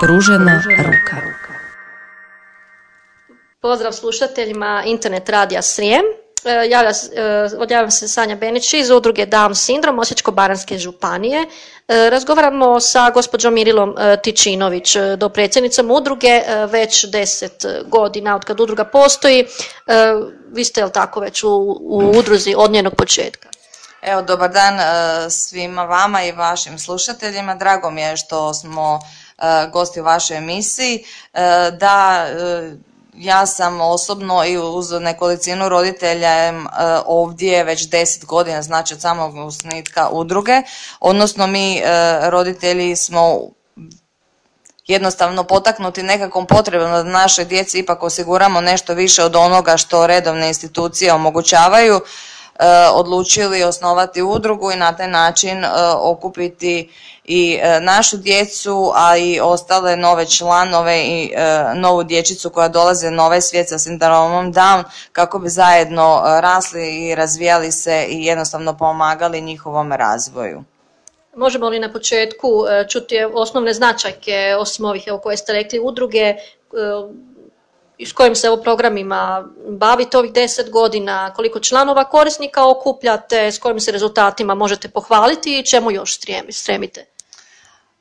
Pružena ruka. Pozdrav slušateljima Internet radija Srijem. E, javlja, e, odjavljam se Sanja Benić iz udruge Down Sindrom Osječko-baranske županije. E, razgovaramo sa gospođom Mirilom Tičinović, do predsjednicom udruge već deset godina od kad udruga postoji. Vi ste, jel tako, već u, u udruzi od njenog početka? Evo, dobar dan svima vama i vašim slušateljima. Drago mi je što smo gosti u vašoj emisiji. Da, ja sam osobno i uz nekolicinu roditelja ovdje već deset godina, znači od samog osnitka udruge, odnosno mi e, roditelji smo jednostavno potaknuti nekakvom potrebom da našoj djeci ipak osiguramo nešto više od onoga što redovne institucije omogućavaju, e, odlučili osnovati udrugu i na taj način e, okupiti i e, našu djecu, a i ostale nove članove i e, novu dječicu koja dolaze na ovaj svijet sa sindromom Down kako bi zajedno e, rasli i razvijali se i jednostavno pomagali njihovom razvoju. Možemo li na početku čuti osnovne značajke, osim ovih koje ste rekli, udruge, s kojim se ovo programima bavite ovih deset godina, koliko članova korisnika okupljate, s kojim se rezultatima možete pohvaliti i čemu još stremite?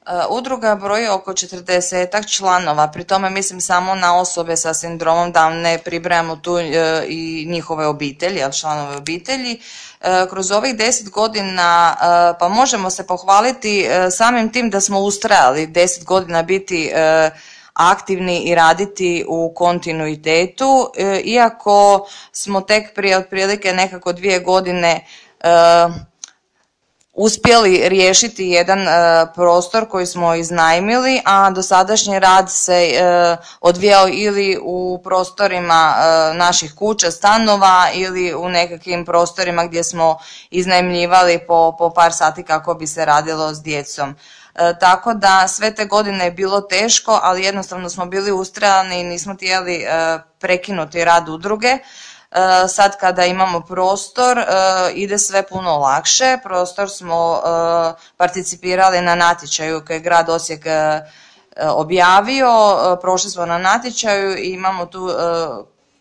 E, udruga broji oko 40 članova, pri tome mislim samo na osobe sa sindromom da ne pribrajamo tu e, i njihove obitelji, ali članove obitelji. E, kroz ovih 10 godina pa možemo se pohvaliti samim tim da smo ustrajali 10 godina biti aktivni i raditi u kontinuitetu, iako smo tek prije otprilike nekako dvije godine uspjeli riješiti jedan e, prostor koji smo iznajmili, a dosadašnji rad se e, odvijao ili u prostorima e, naših kuća, stanova ili u nekakvim prostorima gdje smo iznajmljivali po, po par sati kako bi se radilo s djecom. Tako da sve te godine je bilo teško, ali jednostavno smo bili ustrajani i nismo htjeli prekinuti rad udruge. E, sad kada imamo prostor e, ide sve puno lakše. Prostor smo e, participirali na natječaju koji je grad Osijek objavio, prošli smo na natječaju i imamo tu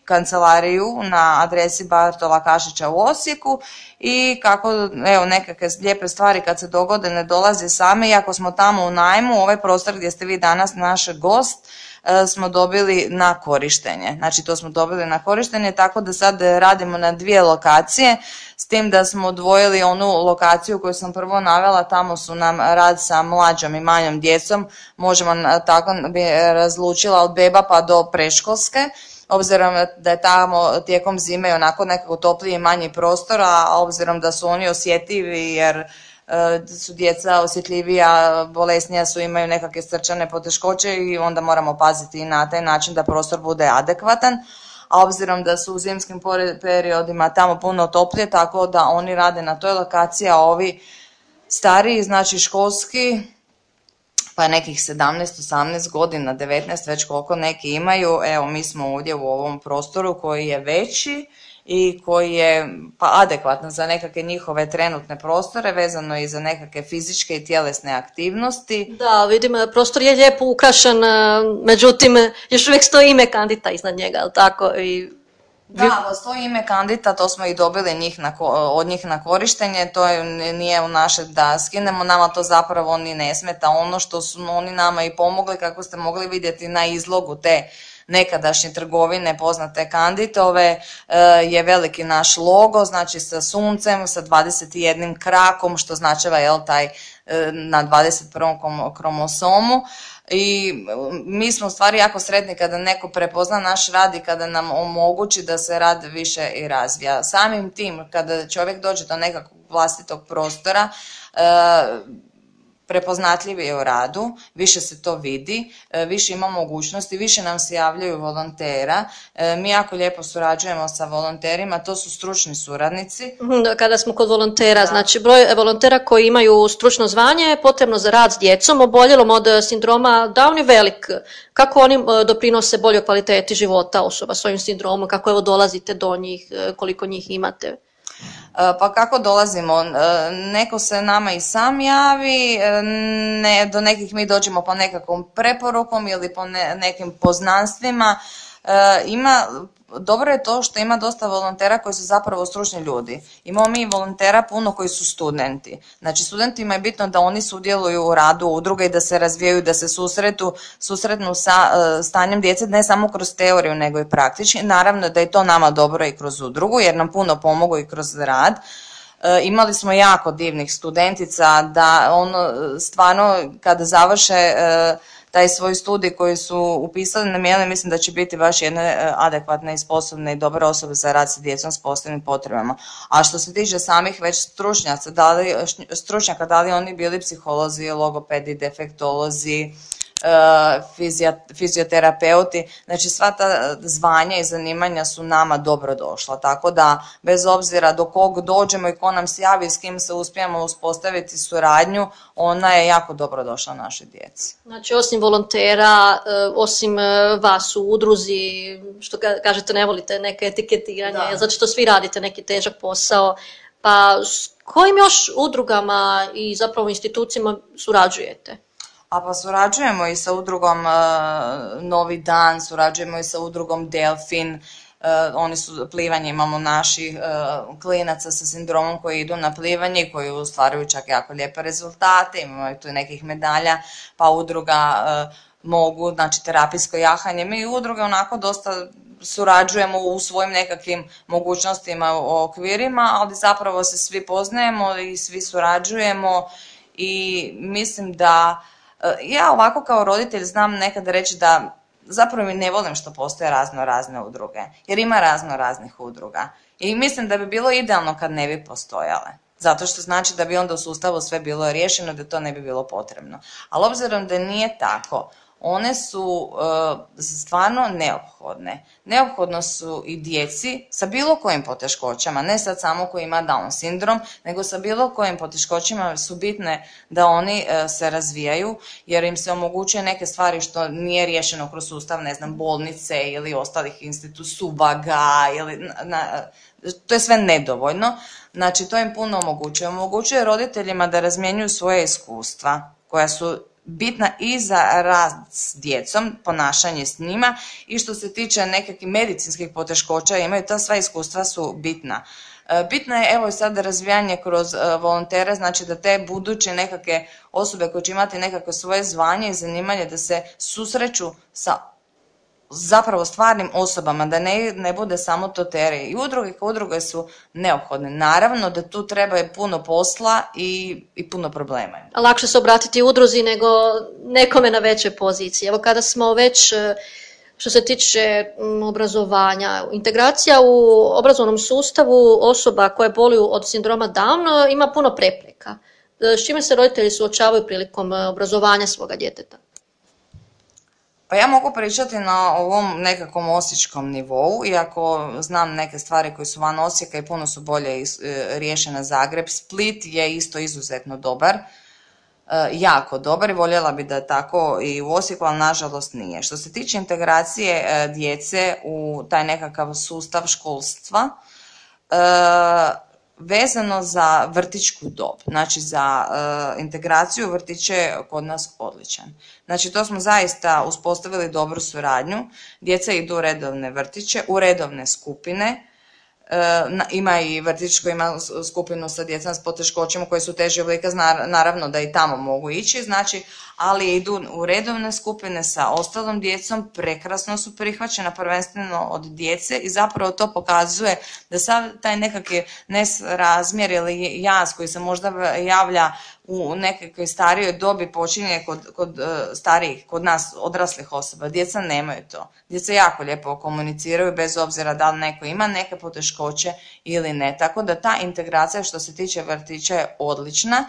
kancelariju na adresi Bartola Kašića u Osijeku i kako evo nekakve lijepe stvari kad se dogode ne dolaze same. Iako smo tamo u najmu, ovaj prostor gdje ste vi danas naš gost E, smo dobili na korištenje. Znači to smo dobili na korištenje tako da sad radimo na dvije lokacije s tim da smo odvojili onu lokaciju koju sam prvo navela, tamo su nam rad sa mlađom i manjom djecom, možemo tako bi razlučila od beba pa do preškolske obzirom da je tamo tijekom zime onako nekako topliji i manji prostor, a obzirom da su oni osjetljivi jer E, su djeca osjetljivija, bolesnija su, imaju nekakve srčane poteškoće i onda moramo paziti i na taj način da prostor bude adekvatan. A obzirom da su u zimskim periodima tamo puno toplije, tako da oni rade na toj lokaciji, a ovi stariji, znači školski, pa nekih 17-18 godina, 19 već koliko neki imaju, evo mi smo ovdje u ovom prostoru koji je veći i koji je pa adekvatan za nekakve njihove trenutne prostore, vezano i za nekakve fizičke i tjelesne aktivnosti. Da, vidim, prostor je lijepo ukrašen, međutim, još uvijek stoji ime kandita iznad njega, ali tako? I... Da, stoji ime kandita, to smo i dobili njih na, od njih na korištenje, to je, nije u naše da skinemo, nama to zapravo ni ne smeta. Ono što su oni nama i pomogli, kako ste mogli vidjeti na izlogu te nekadašnje trgovine poznate Kanditove e, je veliki naš logo, znači sa suncem, sa 21 krakom, što značeva jel, taj e, na 21. kromosomu i mi smo u stvari jako sretni kada neko prepozna naš rad i kada nam omogući da se rad više i razvija. Samim tim kada čovjek dođe do nekakvog vlastitog prostora, e, prepoznatljivi je u radu, više se to vidi, e, više ima mogućnosti, više nam se javljaju volontera. E, mi jako lijepo surađujemo sa volonterima, to su stručni suradnici. Mhm, kada smo kod volontera, znači broj volontera koji imaju stručno zvanje potrebno za rad s djecom oboljelom od sindroma Down je velik. Kako oni e, doprinose boljoj kvaliteti života osoba s ovim sindromom, kako evo dolazite do njih, koliko njih imate? Pa kako dolazimo? Neko se nama i sam javi, ne, do nekih mi dođemo po nekakvom preporukom ili po nekim poznanstvima. Ima dobro je to što ima dosta volontera koji su zapravo stručni ljudi. Imamo mi volontera puno koji su studenti. Znači studentima je bitno da oni sudjeluju u radu udruge i da se razvijaju, da se susretu, susretnu sa uh, stanjem djece ne samo kroz teoriju nego i praktički. Naravno da je to nama dobro i kroz udrugu jer nam puno pomogu i kroz rad. E, imali smo jako divnih studentica da ono stvarno kada završe e, taj svoj studij koji su upisali na mjene, mislim da će biti baš jedne e, adekvatne i sposobne i dobre osobe za rad sa djecom s posebnim potrebama. A što se tiče samih već stručnjaka, da li, stručnjaka, da li oni bili psiholozi, logopedi, defektolozi, fizioterapeuti, znači sva ta zvanja i zanimanja su nama dobro došla, tako da bez obzira do kog dođemo i ko nam se javi s kim se uspijemo uspostaviti suradnju, ona je jako dobro došla našoj djeci. Znači osim volontera, e, osim e, vas u udruzi, što kažete ne volite neke etiketiranje, zato što svi radite neki težak posao, pa s kojim još udrugama i zapravo institucijama surađujete? A pa surađujemo i sa udrugom e, Novi dan, surađujemo i sa udrugom Delfin, e, oni su plivanje, imamo naših e, klinaca sa sindromom koji idu na plivanje i koji ostvaruju čak jako lijepe rezultate, imamo tu nekih medalja, pa udruga mogu, znači terapijsko jahanje, mi udruge onako dosta surađujemo u svojim nekakvim mogućnostima, u okvirima, ali zapravo se svi poznajemo i svi surađujemo i mislim da ja ovako kao roditelj znam nekad reći da zapravo mi ne volim što postoje razno razne udruge, jer ima razno raznih udruga. I mislim da bi bilo idealno kad ne bi postojale. Zato što znači da bi onda u sustavu sve bilo riješeno, da to ne bi bilo potrebno. Ali obzirom da nije tako, one su e, stvarno neophodne. Neophodno su i djeci sa bilo kojim poteškoćama, ne sad samo koji ima Down sindrom, nego sa bilo kojim poteškoćama su bitne da oni e, se razvijaju, jer im se omogućuje neke stvari što nije riješeno kroz sustav, ne znam, bolnice ili ostalih instituta, subaga, ili na, to je sve nedovoljno. Znači, to im puno omogućuje. Omogućuje roditeljima da razmjenjuju svoje iskustva koja su bitna i za rad s djecom, ponašanje s njima i što se tiče nekakvih medicinskih poteškoća, imaju ta sva iskustva su bitna. E, bitno je evo sad razvijanje kroz e, volontere, znači da te buduće nekakve osobe koje će imati nekakve svoje zvanje i zanimanje da se susreću sa zapravo stvarnim osobama, da ne, ne bude samo to tere. I udruge kao udruge su neophodne. Naravno da tu treba je puno posla i, i puno problema. Lakše se obratiti udruzi nego nekome na većoj poziciji. Evo kada smo već e, što se tiče obrazovanja, integracija u obrazovnom sustavu osoba koje boluju od sindroma Down ima puno prepreka. E, s čime se roditelji suočavaju prilikom e, obrazovanja svoga djeteta? Pa ja mogu pričati na ovom nekakvom osječkom nivou, iako znam neke stvari koje su van Osijeka i puno su bolje e, riješene Zagreb. Split je isto izuzetno dobar, e, jako dobar i voljela bi da je tako i u Osijeku, ali nažalost nije. Što se tiče integracije e, djece u taj nekakav sustav školstva, vezano za vrtićku dob, znači za uh, integraciju vrtiće je kod nas odličan. Znači to smo zaista uspostavili dobru suradnju, djeca idu u redovne vrtiće, u redovne skupine, ima i vrtić koji ima skupinu sa djecom s poteškoćama koje su teže oblika, naravno da i tamo mogu ići, znači, ali idu u redovne skupine sa ostalom djecom, prekrasno su prihvaćena prvenstveno od djece i zapravo to pokazuje da sav taj nekakvi nesrazmjer ili jaz koji se možda javlja u nekakvoj starijoj dobi počinje kod, kod uh, starijih, kod nas odraslih osoba. Djeca nemaju to. Djeca jako lijepo komuniciraju bez obzira da li neko ima neke poteškoće ili ne. Tako da ta integracija što se tiče vrtića je odlična.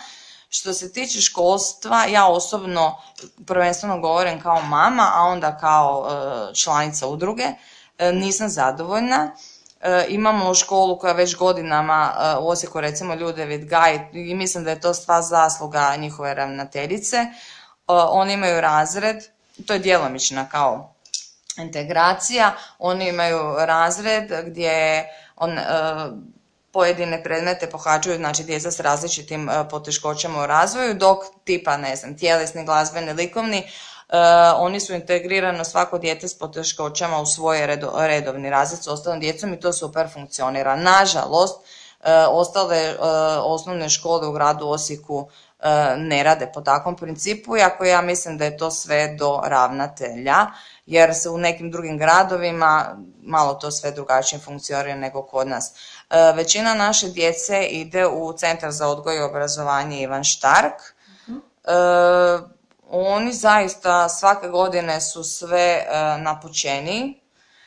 Što se tiče školstva, ja osobno prvenstveno govorim kao mama, a onda kao uh, članica udruge, uh, nisam zadovoljna E, imamo školu koja već godinama e, u Osijeku, recimo Ljudevit Gaj, i mislim da je to sva zasluga njihove ravnateljice. E, oni imaju razred, to je djelomična kao integracija, oni imaju razred gdje on pojedine predmete pohađaju znači djeca s različitim poteškoćama u razvoju, dok tipa, ne znam, tjelesni, glazbeni, likovni, oni su integrirano svako dijete s poteškoćama u svoje redovni razred s ostalom djecom i to super funkcionira. Nažalost, ostale osnovne škole u gradu Osijeku ne rade po takvom principu, iako ja mislim da je to sve do ravnatelja, jer se u nekim drugim gradovima malo to sve drugačije funkcionira nego kod nas. Većina naše djece ide u Centar za odgoj i obrazovanje Ivan Štark. uh oni zaista svake godine su sve uh, napućeniji,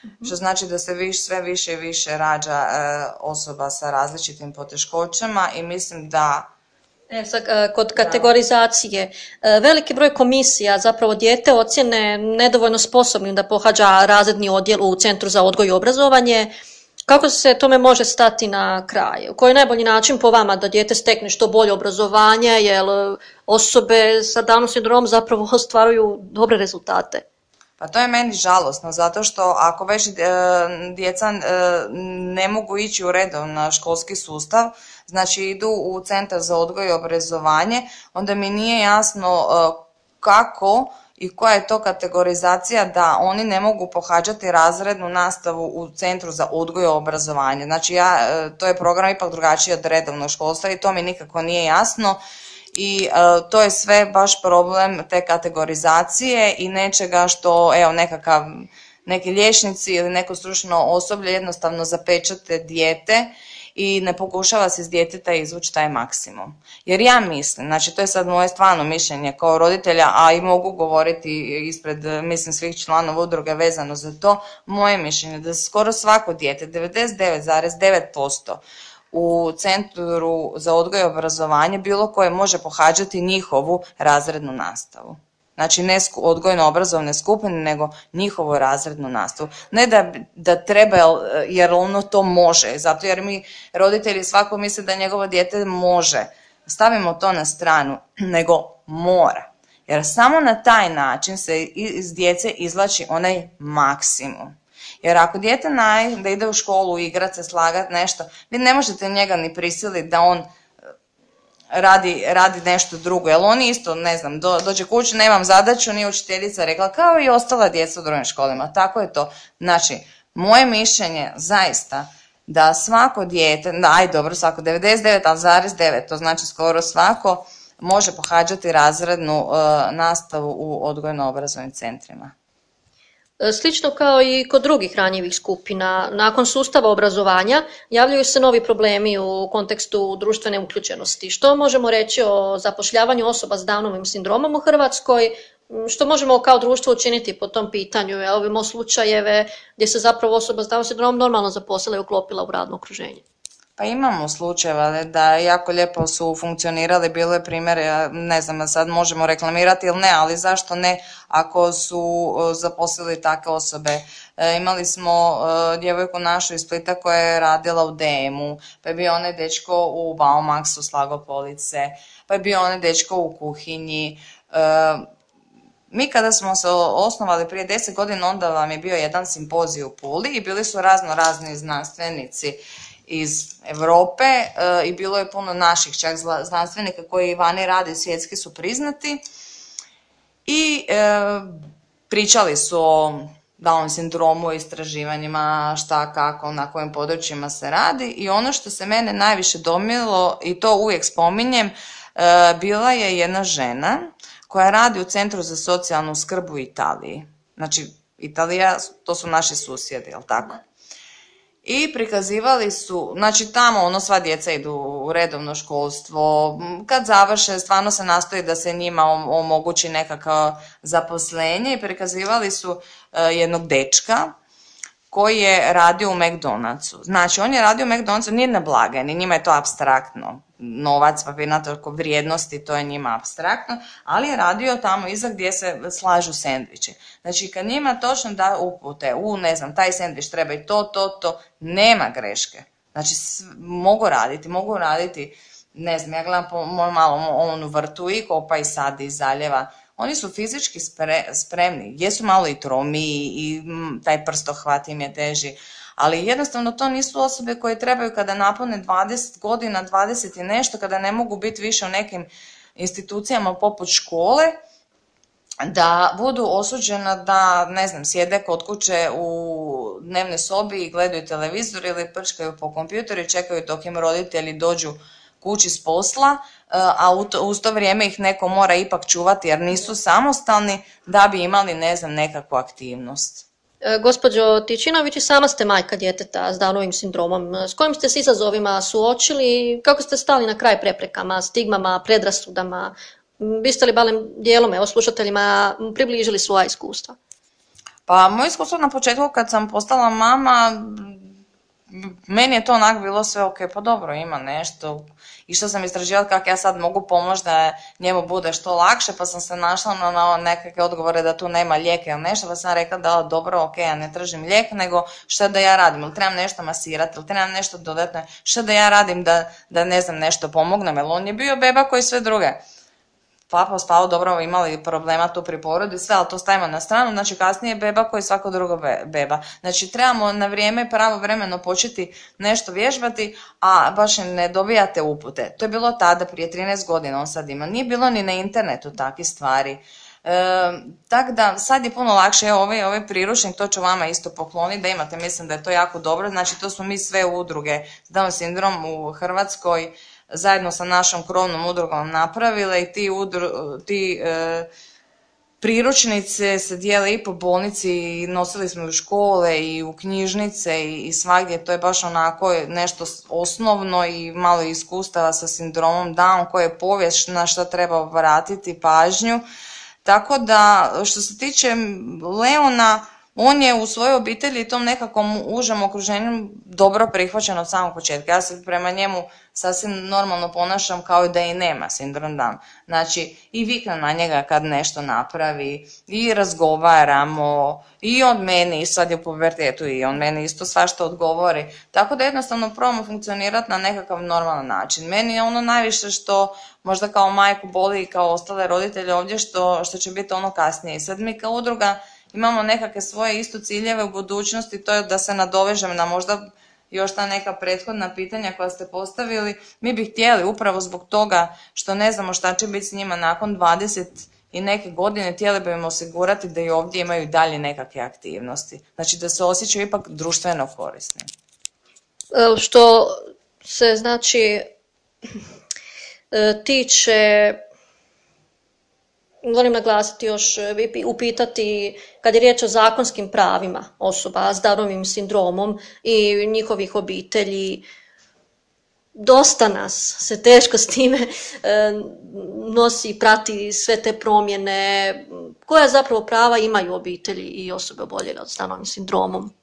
mhm. što znači da se viš, sve više i više rađa osoba sa različitim poteškoćama i mislim da E, kod kategorizacije, veliki broj komisija zapravo dijete ocjene nedovoljno sposobnim da pohađa razredni odjel u Centru za odgoj i obrazovanje. Kako se tome može stati na kraj? Koji je najbolji način po vama da dijete stekne što bolje obrazovanje, jer osobe sa Down sindromom zapravo ostvaruju dobre rezultate? Pa to je meni žalosno, zato što ako već e, djeca e, ne mogu ići u na školski sustav, znači idu u centar za odgoj i obrazovanje, onda mi nije jasno e, kako i koja je to kategorizacija da oni ne mogu pohađati razrednu nastavu u centru za odgoj i obrazovanje. Znači ja, to je program ipak drugačiji od redovnog školstva i to mi nikako nije jasno i e, to je sve baš problem te kategorizacije i nečega što evo nekakav neki liječnici ili neko stručno osoblje jednostavno zapečate dijete i ne pokušava se iz djeteta izvući taj maksimum. Jer ja mislim, znači to je sad moje stvarno mišljenje kao roditelja, a i mogu govoriti ispred mislim svih članova udruge vezano za to, moje mišljenje da skoro svako dijete, 99,9% u Centru za odgoj i obrazovanje bilo koje može pohađati njihovu razrednu nastavu. Znači ne odgojno-obrazovne skupine, nego njihovu razrednu nastavu. Ne da, da treba, jer ono to može, zato jer mi roditelji svako misle da njegovo dijete može. Stavimo to na stranu, nego mora. Jer samo na taj način se iz djece izlači onaj maksimum. Jer ako dijete naj, da ide u školu, igrat se, slagat nešto, vi ne možete njega ni prisiliti da on radi, radi nešto drugo. Jer oni isto, ne znam, do, dođe kući, nemam zadaću, nije učiteljica rekla, kao i ostala djeca u drugim školima. Tako je to. Znači, moje mišljenje zaista da svako dijete, aj dobro, svako 99,9, to znači skoro svako, može pohađati razrednu uh, nastavu u odgojno-obrazovnim centrima. E, slično kao i kod drugih ranjivih skupina, nakon sustava obrazovanja javljaju se novi problemi u kontekstu društvene uključenosti. Što možemo reći o zapošljavanju osoba s Downovim sindromom u Hrvatskoj, što možemo kao društvo učiniti po tom pitanju? Evo slučajeve gdje se zapravo osoba s Downovim sindromom normalno zaposlila i uklopila u radno okruženje. Pa imamo slučajeva da jako lijepo su funkcionirali, bilo je primjere, ne znam, sad možemo reklamirati ili ne, ali zašto ne ako su e, zaposlili takve osobe. E, imali smo e, djevojku našu iz Splita koja je radila u DM-u, pa je bio onaj dečko u Baumaxu slago police, pa je bio onaj dečko u kuhinji. Mi kada smo se osnovali prije deset godina, onda vam je bio jedan simpozij u Puli i bili su razno razni znanstvenici iz Europe e, i bilo je puno naših čak znanstvenika koji vani rade svjetski su priznati i e, pričali su o Down sindromu, istraživanjima, šta, kako, na kojim područjima se radi i ono što se mene najviše domilo i to uvijek spominjem, e, bila je jedna žena koja radi u Centru za socijalnu skrb u Italiji. Znači, Italija, to su naši susjedi, jel tako? I prikazivali su, znači tamo ono sva djeca idu u redovno školstvo, kad završe stvarno se nastoji da se njima omogući nekakav zaposlenje i prikazivali su e, jednog dečka koji je radio u McDonald'su. Znači on je radio u McDonald'su, nije na blagajni, njima je to abstraktno novac, papirnato vrijednosti, to je njima abstraktno, ali je radio tamo iza gdje se slažu sendviči. Znači kad njima točno da upute, u ne znam, taj sendvič treba i to, to, to, nema greške. Znači mogu raditi, mogu raditi, ne znam, ja gledam po malo onu vrtu i kopa i sadi i zaljeva, oni su fizički spremni, jesu malo i tromi i taj prstohvat im je teži, Ali jednostavno to nisu osobe koje trebaju kada napune 20 godina, 20 i nešto, kada ne mogu biti više u nekim institucijama poput škole, da budu osuđena da, ne znam, sjede kod kuće u dnevnoj sobi i gledaju televizor ili prčkaju po kompjuteru i čekaju dok im roditelji dođu kući s posla, e, a uz to vrijeme ih neko mora ipak čuvati jer nisu samostalni da bi imali, ne znam, nekakvu aktivnost. E, gospođo Tičinović, sama ste majka djeteta s Danovim sindromom. S kojim ste se izazovima suočili? Kako ste stali na kraj preprekama, stigmama, predrasudama? Biste li balem dijelom, evo, slušateljima približili svoja iskustva? Pa, moje iskustvo na početku kad sam postala mama, meni je to onak bilo sve ok, pa dobro, ima nešto. I što sam istraživala kako ja sad mogu pomoći da njemu bude što lakše, pa sam se našla na nekakve odgovore da tu nema lijeka ili nešto, pa sam rekla da dobro, ok, ja ne tražim lijek, nego što da ja radim, ili trebam nešto masirati, ili trebam nešto dodatno, što da ja radim da, da ne znam, nešto pomognem, jer on je bio beba koji sve druge papa spao dobro, imali problema tu pri porodi, sve, ali to stavimo na stranu, znači kasnije beba koji svako drugo beba. Znači trebamo na vrijeme pravovremeno početi nešto vježbati, a baš ne dobijate upute. To je bilo tada, prije 13 godina on sad ima. Nije bilo ni na internetu takvih stvari. E, tako da sad je puno lakše, evo ovaj, ovaj priručnik, to ću vama isto pokloniti da imate, mislim da je to jako dobro, znači to smo mi sve udruge Down sindrom u Hrvatskoj, zajedno sa našom krovnom udrugom napravile i ti, ti e, priručnice se dijele i po bolnici i nosili smo u škole i u knjižnice i, i svagdje. To je baš onako nešto osnovno i malo iskustava sa sindromom Down koje je povijest na što treba vratiti pažnju. Tako da što se tiče Leona, on je u svojoj obitelji i tom nekakvom užem okruženju dobro prihvaćen od samog početka. Ja se prema njemu sasvim normalno ponašam kao da i nema sindrom Down. Znači, i viknem na njega kad nešto napravi, i razgovaramo, i on meni, i sad je u pubertetu, i on meni isto svašta odgovori. Tako da jednostavno probamo funkcionirati na nekakav normalan način. Meni je ono najviše što možda kao majku boli i kao ostale roditelje ovdje što, što će biti ono kasnije. I sad mi kao udruga imamo nekakve svoje isto ciljeve u budućnosti, to je da se nadovežem na možda još ta neka prethodna pitanja koja ste postavili. Mi bi htjeli upravo zbog toga što ne znamo šta će biti s njima nakon 20 i neke godine, htjeli bi im osigurati da i ovdje imaju dalje nekakve aktivnosti. Znači da se osjećaju ipak društveno korisni. Što se znači e, tiče volim naglasiti još, e, upitati kad je riječ o zakonskim pravima osoba s Darovim sindromom i njihovih obitelji, dosta nas se teško s time e, nosi i prati sve te promjene. Koja zapravo prava imaju obitelji i osobe oboljele od Darovim sindromom?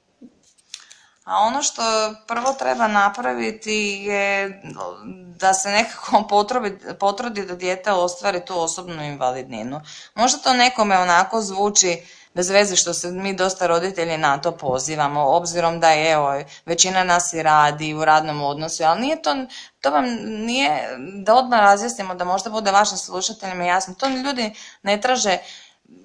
A ono što prvo treba napraviti je da se nekako potrudi, potrudi da dijete ostvari tu osobnu invalidninu. Možda to nekome onako zvuči bez veze što se mi dosta roditelji na to pozivamo, obzirom da je evo, većina nas i radi u radnom odnosu, ali nije to, to vam nije, da odmah razjasnimo da možda bude vašim slušateljima jasno, to ljudi ne traže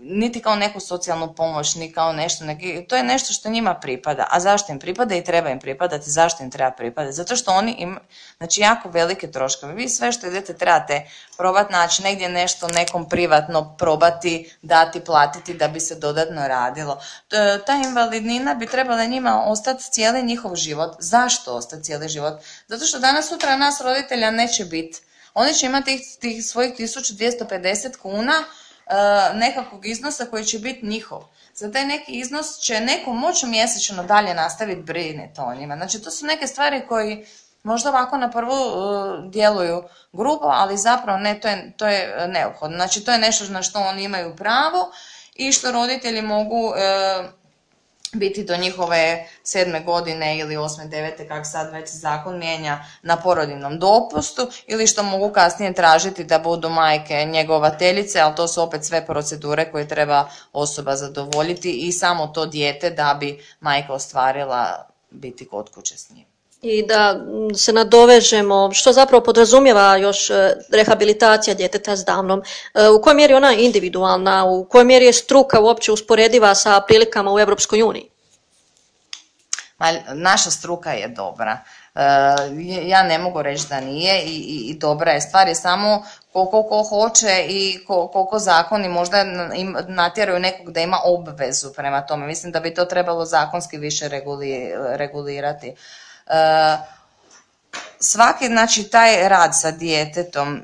niti kao neku socijalnu pomoć, ni kao nešto, neki, to je nešto što njima pripada. A zašto im pripada i treba im pripadati, zašto im treba pripadati? Zato što oni im, znači jako velike troškove. Vi sve što idete trebate probati naći negdje nešto nekom privatno probati, dati, platiti da bi se dodatno radilo. Ta invalidnina bi trebala njima ostati cijeli njihov život. Zašto ostati cijeli život? Zato što danas sutra nas roditelja neće biti. Oni će imati tih, tih svojih 1250 kuna E, nekakvog iznosa koji će biti njihov. Za taj neki iznos će neko moći mjesečno dalje nastaviti brinuti o njima. Znači to su neke stvari koji možda ovako na prvu uh, djeluju grubo, ali zapravo ne, to je, to je neophodno. Znači to je nešto na što oni imaju pravo i što roditelji mogu e, biti do njihove sedme godine ili osme, devete, kak sad već zakon mijenja na porodinom dopustu ili što mogu kasnije tražiti da budu majke njegovateljice, ali to su opet sve procedure koje treba osoba zadovoljiti i samo to dijete da bi majka ostvarila biti kod kuće s njim i da se nadovežemo što zapravo podrazumijeva još e, rehabilitacija djeteta s Downom, e, u kojoj mjeri ona individualna, u kojoj mjeri je struka uopće usporediva sa prilikama u Europskoj uniji? Naša struka je dobra. E, ja ne mogu reći da nije i, i, i dobra je. Stvar je samo koliko ko hoće i koliko zakoni možda natjeraju nekog da ima obvezu prema tome. Mislim da bi to trebalo zakonski više regulirati. E, svaki, znači, taj rad sa djetetom e,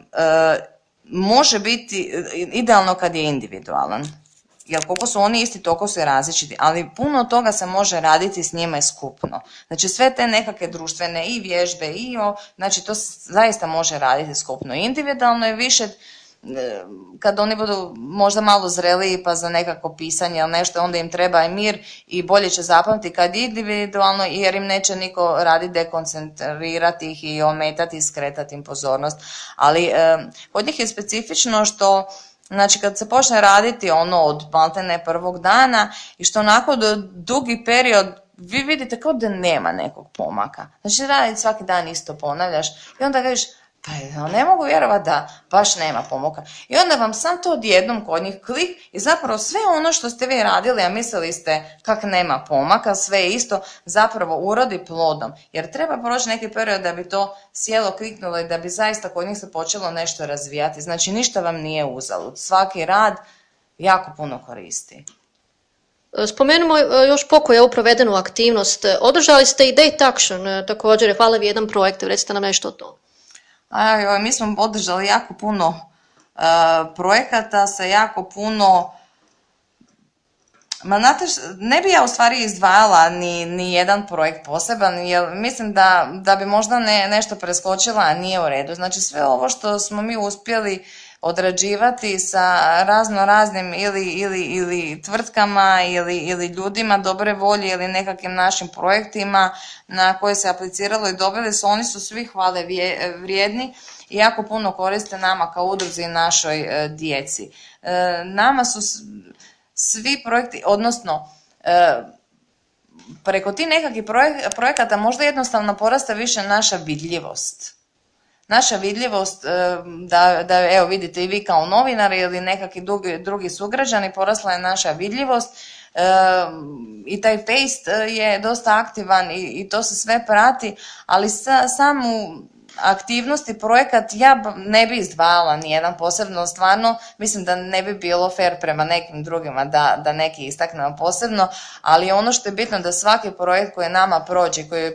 može biti idealno kad je individualan jer koliko su oni isti, toliko su i različiti, ali puno toga se može raditi s njima i skupno. Znači sve te nekakve društvene i vježbe i o, znači to se zaista može raditi skupno. Individualno je više e, kad oni budu možda malo zreliji pa za nekako pisanje ili nešto, onda im treba i mir i bolje će zapamtiti kad individualno jer im neće niko raditi dekoncentrirati ih i ometati i skretati im pozornost. Ali e, kod njih je specifično što Znači kad se počne raditi ono od maltene prvog dana i što onako do dugi period vi vidite kao da nema nekog pomaka. Znači raditi svaki dan isto ponavljaš i onda kažeš pa ne mogu vjerovati da baš nema pomoka. I onda vam sam to odjednom kod njih klik i zapravo sve ono što ste vi radili, a mislili ste kak nema pomaka, sve je isto, zapravo urodi plodom. Jer treba proći neki period da bi to sjelo kliknulo i da bi zaista kod njih se počelo nešto razvijati. Znači ništa vam nije uzalud. Svaki rad jako puno koristi. Spomenimo e, još pokoje provedenu aktivnost. Održali ste i Date Action, e, također je hvale jedan projekt, recite nam nešto o tome. Mi smo podržali jako puno e, projekata sa jako puno Ma znate, ne bi ja u stvari izdvajala ni, ni jedan projekt poseban, jer mislim da, da bi možda ne, nešto preskočila, a nije u redu. Znači sve ovo što smo mi uspjeli odrađivati sa razno raznim ili, ili, ili tvrtkama ili, ili ljudima dobre volje ili nekakvim našim projektima na koje se apliciralo i dobili su, oni su svi hvale vrijedni i jako puno koriste nama kao udruzi i našoj e, djeci. E, nama su svi projekti, odnosno e, preko tih nekakvih projekata možda jednostavno porasta više naša vidljivost naša vidljivost e, da, da evo vidite i vi kao novinari ili nekakvi drugi, drugi sugrađani porasla je naša vidljivost e, i taj paste je dosta aktivan i, i to se sve prati, ali sa, samu aktivnosti, projekat ja ne bi izdvajala nijedan posebno, stvarno mislim da ne bi bilo fair prema nekim drugima da, da neki istaknemo posebno, ali ono što je bitno da svaki projekt koji nama prođe, koji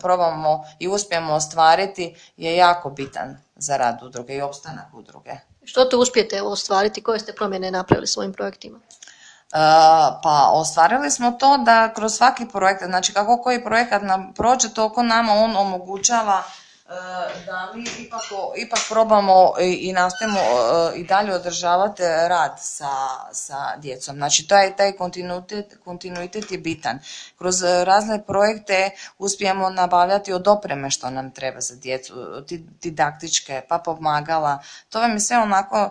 probamo i uspijemo ostvariti je jako bitan za rad udruge i opstanak udruge. Što to uspijete ostvariti? Koje ste promjene napravili svojim projektima? Uh, pa ostvarili smo to da kroz svaki projekt, znači kako koji projekat nam prođe, toliko nama on omogućava E, da mi ipak, ipak probamo i nastojimo e, i dalje održavati rad sa, sa djecom. Znači taj, taj kontinuitet, kontinuitet je bitan. Kroz razne projekte uspijemo nabavljati od opreme što nam treba za djecu, didaktičke, pa pomagala. To vam je sve onako,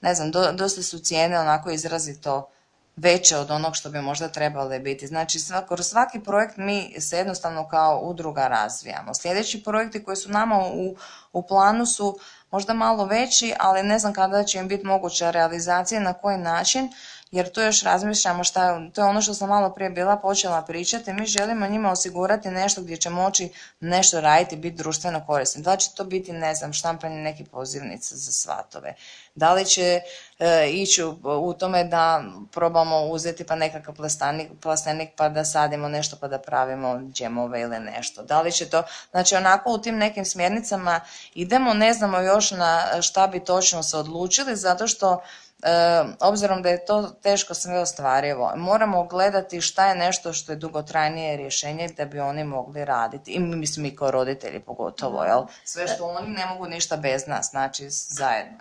ne znam, dosta su cijene onako izrazito veće od onog što bi možda trebale biti. Znači, kroz svaki projekt mi se jednostavno kao udruga razvijamo. Sljedeći projekti koji su nama u, u planu su možda malo veći, ali ne znam kada će im biti moguća realizacija, na koji način, jer tu još razmišljamo šta, to je ono što sam malo prije bila počela pričati, mi želimo njima osigurati nešto gdje će moći nešto raditi, biti društveno korisni. Da li će to biti, ne znam, štampanje neki pozivnica za svatove, da li će ići u, tome da probamo uzeti pa nekakav plastenik, plastenik pa da sadimo nešto pa da pravimo džemove ili nešto. Da li će to, znači onako u tim nekim smjernicama idemo, ne znamo još na šta bi točno se odlučili zato što obzirom da je to teško sve ostvarivo, moramo gledati šta je nešto što je dugotrajnije rješenje da bi oni mogli raditi. I mislim i kao roditelji pogotovo, jel? Sve što oni ne mogu ništa bez nas, znači zajedno.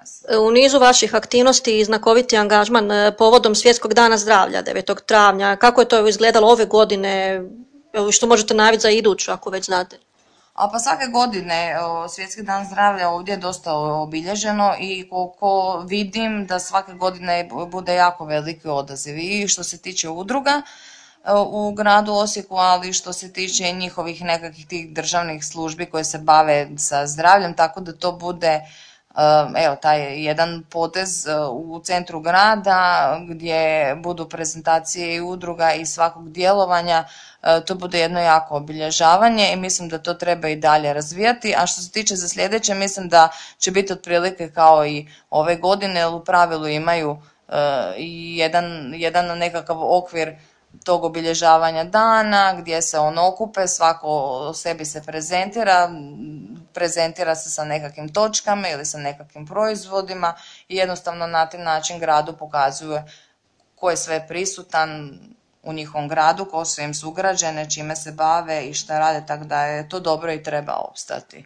U nizu vaših aktivnosti i znakoviti angažman e, povodom Svjetskog dana zdravlja 9. travnja, kako je to izgledalo ove godine, što možete najaviti za iduću ako već znate? A pa svake godine Svjetski dan zdravlja ovdje je dosta obilježeno i koliko vidim da svake godine bude jako veliki odaziv. I što se tiče udruga u gradu Osijeku, ali što se tiče njihovih nekakvih tih državnih službi koje se bave sa zdravljem, tako da to bude evo taj jedan potez u centru grada gdje budu prezentacije i udruga i svakog djelovanja to bude jedno jako obilježavanje i mislim da to treba i dalje razvijati. A što se tiče za sljedeće, mislim da će biti otprilike kao i ove godine, jer u pravilu imaju i jedan, jedan nekakav okvir tog obilježavanja dana gdje se on okupe, svako o sebi se prezentira, prezentira se sa nekakvim točkama ili sa nekakvim proizvodima i jednostavno na taj način gradu pokazuje ko je sve prisutan u njihovom gradu, ko su im sugrađene, čime se bave i šta rade, tako da je to dobro i treba opstati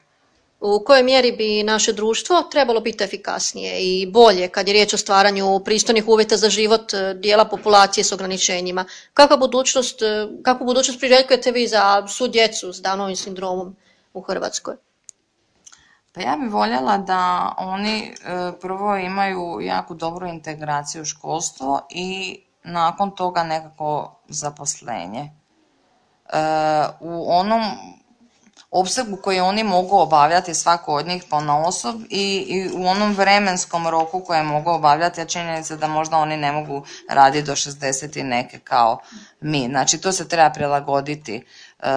u kojoj mjeri bi naše društvo trebalo biti efikasnije i bolje kad je riječ o stvaranju pristojnih uvjeta za život e, dijela populacije s ograničenjima. Kakva budućnost, e, kakvu budućnost priželjkujete vi za svu djecu s Danovim sindromom u Hrvatskoj? Pa ja bih voljela da oni e, prvo imaju jako dobru integraciju u školstvo i nakon toga nekako zaposlenje. U onom opsegu koji oni mogu obavljati svako od njih na osob i, i u onom vremenskom roku koje mogu obavljati, a činjenica da možda oni ne mogu raditi do 60 i neke kao mi. Znači to se treba prilagoditi e,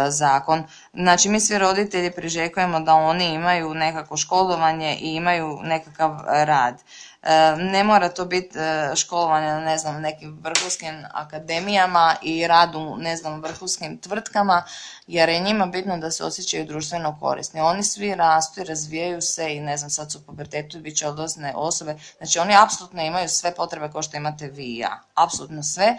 zakon. Znači mi svi roditelji priželjkujemo da oni imaju nekako školovanje i imaju nekakav rad. E, ne mora to biti e, školovanje na ne znam nekim vrhunskim akademijama i radu ne znam vrhunskim tvrtkama jer je njima bitno da se osjećaju društveno korisni. Oni svi rastu i razvijaju se i ne znam sad su u pubertetu i bit će odlazne osobe. Znači oni apsolutno imaju sve potrebe kao što imate vi i ja. Apsolutno sve.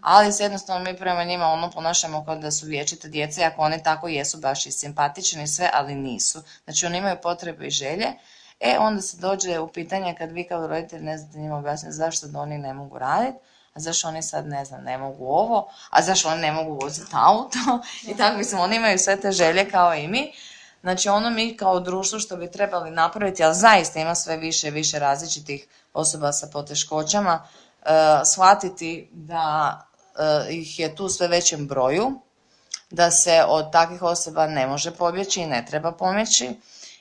Ali se jednostavno mi prema njima ono ponašamo kao da su vječite djece, ako oni tako jesu baš i simpatični i sve, ali nisu. Znači oni imaju potrebe i želje E, onda se dođe u pitanje kad vi kao roditelj ne znate njima objasniti zašto da oni ne mogu raditi, a zašto oni sad ne znam ne mogu ovo, a zašto oni ne mogu voziti auto i tako mislim oni imaju sve te želje kao i mi. Znači ono mi kao društvo što bi trebali napraviti, ali zaista ima sve više i više različitih osoba sa poteškoćama, shvatiti da uh, ih je tu sve većem broju, da se od takvih osoba ne može pobjeći i ne treba pomjeći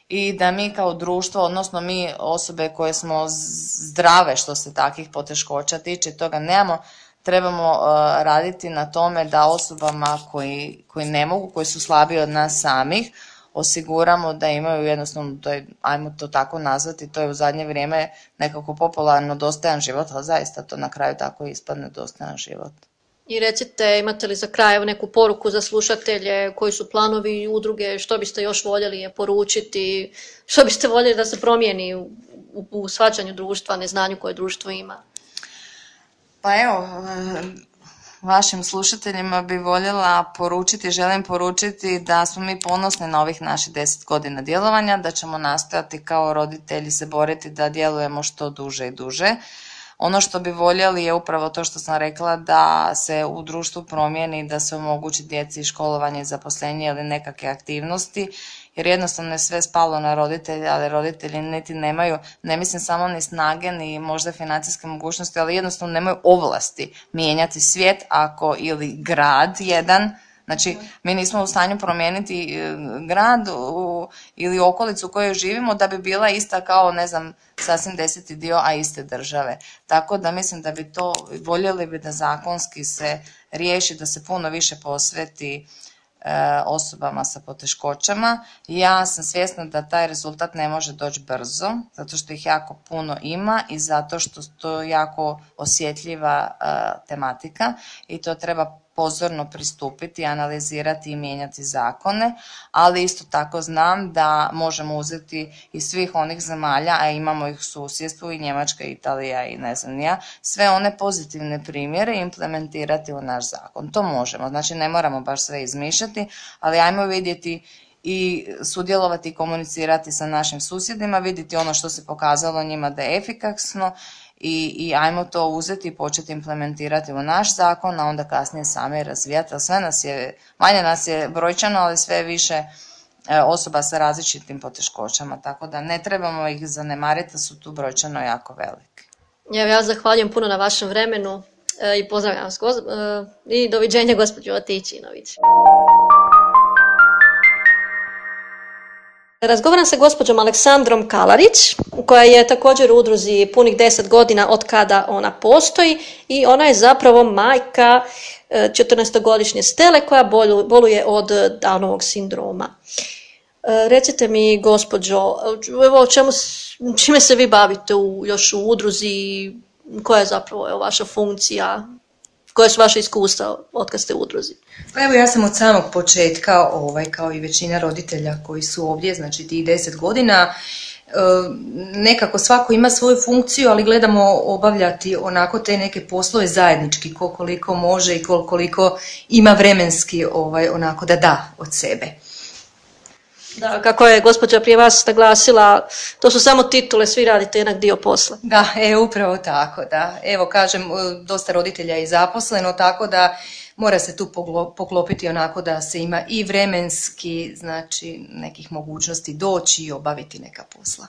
i da mi kao društvo, odnosno mi osobe koje smo zdrave što se takvih poteškoća tiče, toga nemamo, trebamo uh, raditi na tome da osobama koji, koji ne mogu, koji su slabiji od nas samih, osiguramo da imaju jednostavno, to je, ajmo to tako nazvati, to je u zadnje vrijeme nekako popularno dostajan život, ali zaista to na kraju tako ispadne dostajan život. I recite, imate li za kraj neku poruku za slušatelje, koji su planovi i udruge, što biste još voljeli je poručiti, što biste voljeli da se promijeni u, u, u svačanju društva, neznanju koje društvo ima? Pa evo, vašim slušateljima bi voljela poručiti, želim poručiti da smo mi ponosni na ovih naših deset godina djelovanja, da ćemo nastojati kao roditelji se boriti da djelujemo što duže i duže. Ono što bi voljeli je upravo to što sam rekla da se u društvu promijeni, da se omogući djeci školovanje i zaposlenje ili nekakve aktivnosti, jer jednostavno je sve spalo na roditelje, ali roditelji niti nemaju, ne mislim samo ni snage, ni možda financijske mogućnosti, ali jednostavno nemaju ovlasti mijenjati svijet ako ili grad jedan Znači, mi nismo u stanju promijeniti e, grad u, ili okolicu u kojoj živimo da bi bila ista kao, ne znam, sasvim deseti dio, a iste države. Tako da mislim da bi to, voljeli bi da zakonski se riješi, da se puno više posveti osobama sa poteškoćama. Ja sam svjesna da taj rezultat ne može doći brzo, zato što ih jako puno ima i zato što to jako osjetljiva e, tematika i to treba pozorno pristupiti, analizirati i mijenjati zakone, ali isto tako znam da možemo uzeti iz svih onih zemalja, a imamo ih u susjedstvu i Njemačka, Italija i ne znam ja, sve one pozitivne primjere implementirati u naš zakon. To možemo, znači ne moramo baš sve izmišljati, ali ajmo vidjeti i sudjelovati i komunicirati sa našim susjedima, vidjeti ono što se pokazalo njima da je efikasno i, i ajmo to uzeti i početi implementirati u naš zakon, a onda kasnije sami razvijati. Sve nas je, manje nas je brojčano, ali sve više e, osoba sa različitim poteškoćama, tako da ne trebamo ih zanemariti, su tu brojčano jako veliki. Ja, ja zahvaljujem puno na vašem vremenu e, i pozdravljam vas e, i doviđenja gospođo Atićinović. Razgovaram sa gospođom Aleksandrom Kalarić, koja je također u udruzi punih 10 godina od kada ona postoji i ona je zapravo majka 14-godišnje Stele koja boluje od Downovog sindroma. E, recite mi, gospođo, evo čemu, čime se vi bavite u, još u udruzi, koja je zapravo evo, vaša funkcija, koje su vaše iskustva od kad ste u udruzi? Pa evo ja sam od samog početka, ovaj, kao i većina roditelja koji su ovdje, znači tih deset godina, e, nekako svako ima svoju funkciju, ali gledamo obavljati onako te neke poslove zajednički, koliko može i koliko ima vremenski ovaj, onako da da od sebe. Da, kako je gospođa prije vas naglasila, to su samo titule, svi radite jednak dio posla. Da, e, upravo tako, da. Evo, kažem, dosta roditelja je zaposleno, tako da mora se tu poklopiti onako da se ima i vremenski, znači, nekih mogućnosti doći i obaviti neka posla.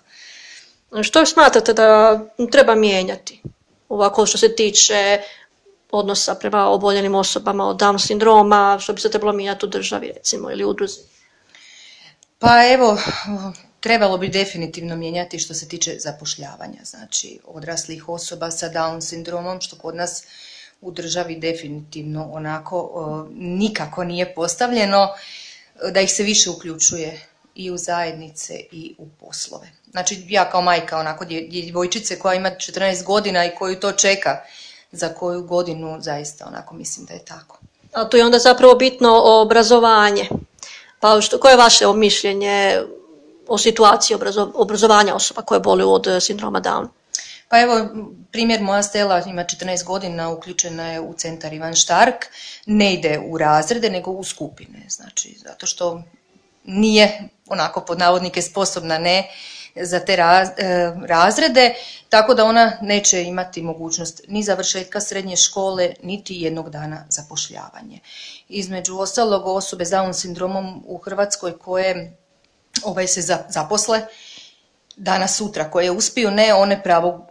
Što smatrate da treba mijenjati? Ovako što se tiče odnosa prema oboljenim osobama od Down sindroma, što bi se trebalo mijenjati u državi, recimo, ili udruzi? Pa evo, trebalo bi definitivno mijenjati što se tiče zapošljavanja, znači odraslih osoba sa Down sindromom, što kod nas u državi definitivno onako nikako nije postavljeno, da ih se više uključuje i u zajednice i u poslove. Znači ja kao majka onako djevojčice koja ima 14 godina i koju to čeka za koju godinu zaista onako mislim da je tako. A tu je onda zapravo bitno obrazovanje. Pa što, koje je vaše mišljenje o situaciji obrazovanja osoba koje boluju od eh, sindroma Down? Pa evo, primjer moja Stela ima 14 godina, uključena je u centar Ivan Štark, ne ide u razrede, nego u skupine, znači, zato što nije onako pod navodnike sposobna ne za te e, razrede, tako da ona neće imati mogućnost ni završetka srednje škole, niti jednog dana zapošljavanje. Između ostalog osobe s Down sindromom u Hrvatskoj koje ovaj, se zaposle danas sutra, koje uspiju, ne one pravo,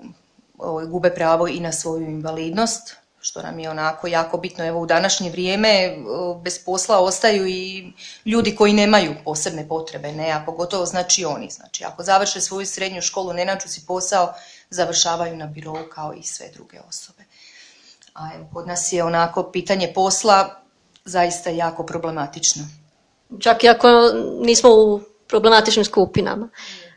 ovaj, gube pravo i na svoju invalidnost, što nam je onako jako bitno. Evo u današnje vrijeme bez posla ostaju i ljudi koji nemaju posebne potrebe, ne, a pogotovo znači oni. Znači ako završe svoju srednju školu, ne nađu si posao, završavaju na birovu kao i sve druge osobe. A evo, kod nas je onako pitanje posla zaista jako problematično. Čak i ako nismo u problematičnim skupinama.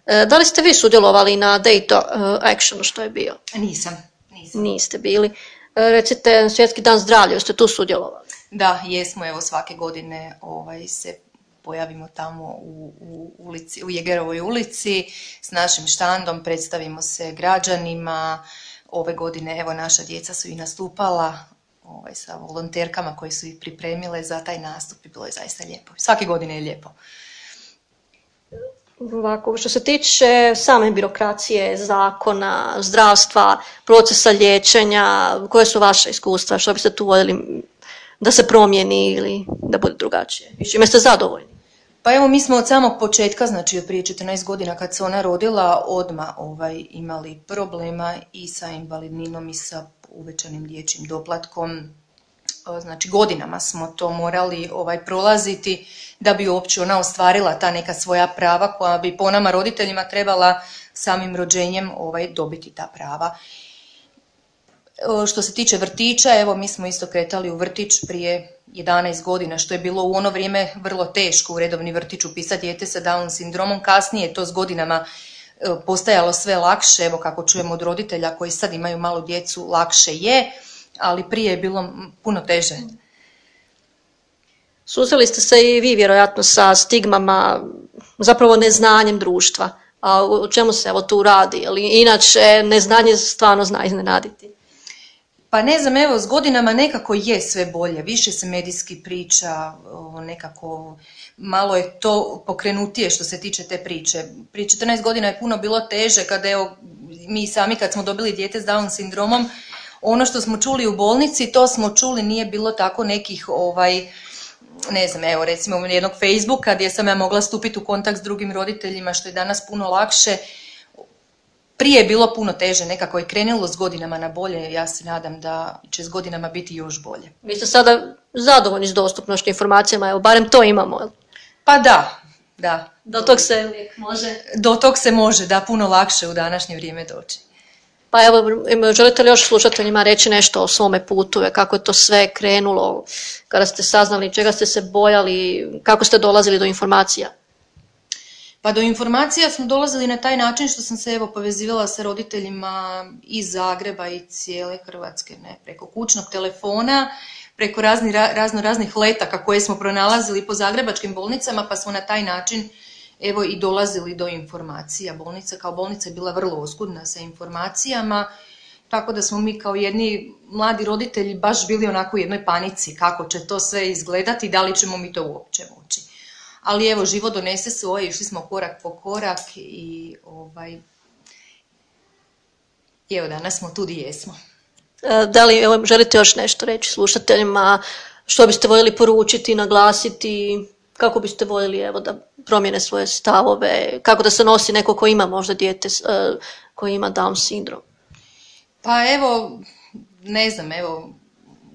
E, da li ste vi sudjelovali na Data e, Actionu što je bio? Nisam. nisam. Niste bili. Recite, Svjetski dan zdravlja, jeste tu sudjelovali? Da, jesmo, evo svake godine ovaj, se pojavimo tamo u, u, ulici, u Jegerovoj ulici s našim štandom, predstavimo se građanima. Ove godine, evo, naša djeca su i nastupala ovaj, sa volonterkama koje su ih pripremile za taj nastup i bilo je zaista lijepo. Svake godine je lijepo. Ovako, što se tiče same birokracije, zakona, zdravstva, procesa liječenja, koje su vaše iskustva, što biste tu voljeli da se promijeni ili da bude drugačije? I čime ste zadovoljni? Pa evo, mi smo od samog početka, znači od prije 14 godina kad se ona rodila, odma ovaj, imali problema i sa invalidninom i sa uvećanim dječjim doplatkom, znači godinama smo to morali ovaj prolaziti da bi uopće ona ostvarila ta neka svoja prava koja bi po nama roditeljima trebala samim rođenjem ovaj dobiti ta prava. Što se tiče vrtića, evo mi smo isto kretali u vrtić prije 11 godina, što je bilo u ono vrijeme vrlo teško u redovni vrtić upisati dijete sa Down sindromom. Kasnije je to s godinama postajalo sve lakše, evo kako čujemo od roditelja koji sad imaju malu djecu, lakše je ali prije je bilo puno teže. Susreli ste se i vi vjerojatno sa stigmama, zapravo neznanjem društva. A o čemu se evo tu radi? Ali inače neznanje stvarno zna iznenaditi. Pa ne znam, evo, s godinama nekako je sve bolje. Više se medijski priča, nekako malo je to pokrenutije što se tiče te priče. Prije 14 godina je puno bilo teže kada evo, mi sami kad smo dobili dijete s Down sindromom, ono što smo čuli u bolnici, to smo čuli, nije bilo tako nekih ovaj, ne znam, evo recimo jednog Facebooka gdje sam ja mogla stupiti u kontakt s drugim roditeljima, što je danas puno lakše. Prije je bilo puno teže, nekako je krenulo s godinama na bolje, ja se nadam da će s godinama biti još bolje. Vi ste sada zadovoljni s dostupnošću informacijama, evo barem to imamo. Pa da, da. Do tog se uvijek može. Do tog se može, da, puno lakše u današnje vrijeme doći. Pa evo, želite li još slušateljima reći nešto o svome putu, e, kako je to sve krenulo, kada ste saznali, čega ste se bojali, kako ste dolazili do informacija? Pa do informacija smo dolazili na taj način što sam se evo povezivala sa roditeljima iz Zagreba i cijele Hrvatske, ne, preko kućnog telefona, preko razni, ra- razno raznih letaka koje smo pronalazili po zagrebačkim bolnicama, pa smo na taj način evo i dolazili do informacija. Bolnica kao bolnica je bila vrlo oskudna sa informacijama, tako da smo mi kao jedni mladi roditelji baš bili onako u jednoj panici kako će to sve izgledati i da li ćemo mi to uopće moći. Ali evo, život donese svoje, išli smo korak po korak i ovaj, evo danas smo tu gdje jesmo. E, Da li evo, želite još nešto reći slušateljima, što biste voljeli poručiti, naglasiti, kako biste voljeli evo, da promijene svoje stavove, kako da se nosi neko ko ima možda dijete s- e, koji ima Down sindrom? Pa evo, ne znam, evo,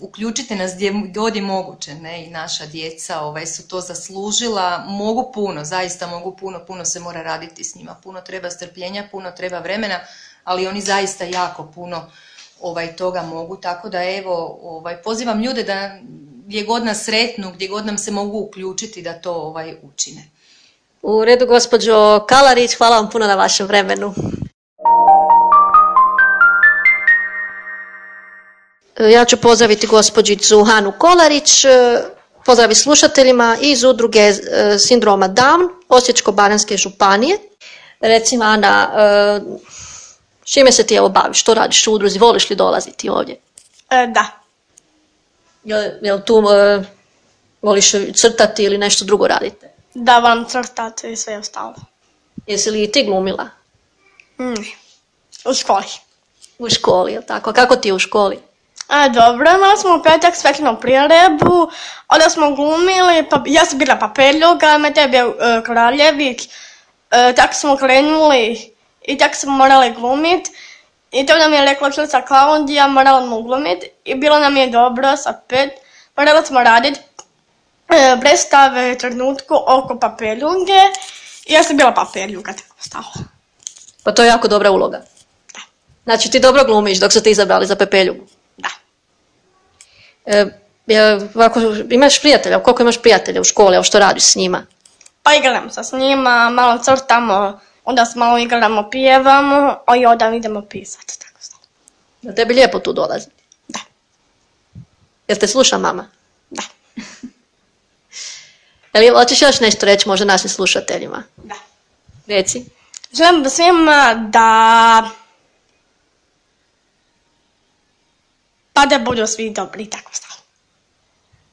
uključite nas gdje god je moguće, ne, i naša djeca ovaj, su to zaslužila, mogu puno, zaista mogu puno, puno se mora raditi s njima, puno treba strpljenja, puno treba vremena, ali oni zaista jako puno ovaj, toga mogu, tako da evo, ovaj, pozivam ljude da gdje god nas sretnu, gdje god nam se mogu uključiti da to ovaj, učine. U redu, gospođo Kalarić, hvala vam puno na vašem vremenu. Ja ću pozdraviti gospođicu Hanu Kolarić, pozdravi slušateljima iz udruge e, sindroma Down Osječko-baranjske županije. Recimo, Ana, e, s čime se ti evo baviš? Što radiš u udruzi? Voliš li dolaziti ovdje? E, da. Jel, jel tu e, voliš crtati ili nešto drugo radite? Da vam crtati i sve ostalo. Jesi li i ti glumila? Mm. U školi. U školi, jel tako? Kako ti je u školi? E, dobro, imali smo u petak svetlinu prirebu, onda smo glumili, pa, ja sam bila papeljuga, me tebi je e, kraljevik, e, tako smo krenuli i tako smo morali glumit. I to nam je rekla učiteljica Klaudija, morali smo glumit i bilo nam je dobro sa pet, morali smo radit e, predstave trenutku oko papeljuge i ja sam bila papeljuga, tako stalo. Pa to je jako dobra uloga. Znači ti dobro glumiš dok su te izabrali za pepeljugu. Da. E, je, ovako, imaš prijatelja, koliko imaš prijatelja u školi, evo što radiš s njima? Pa igramo se s njima, malo crtamo, onda se malo igramo, pjevamo, a i onda idemo pisati. Tako stalo. Da tebi lijepo tu dolazi. Da. Jel te sluša mama? Da. Jel hoćeš još nešto reći možda našim slušateljima? Da. Reci. Želim svima da... Pa da budu svi dobri, tako stalo.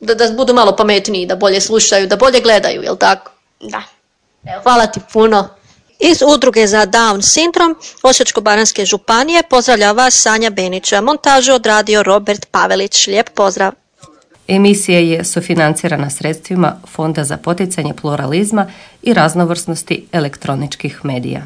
Da, da budu malo pametniji, da bolje slušaju, da bolje gledaju, jel tako? Da. Evo, hvala ti puno. Iz udruge za Down sindrom Osječko-baranjske županije pozdravlja vas Sanja Benića. Montažu odradio Robert Pavelić. Lijep pozdrav. Emisija je sufinancirana sredstvima Fonda za poticanje pluralizma i raznovrsnosti elektroničkih medija.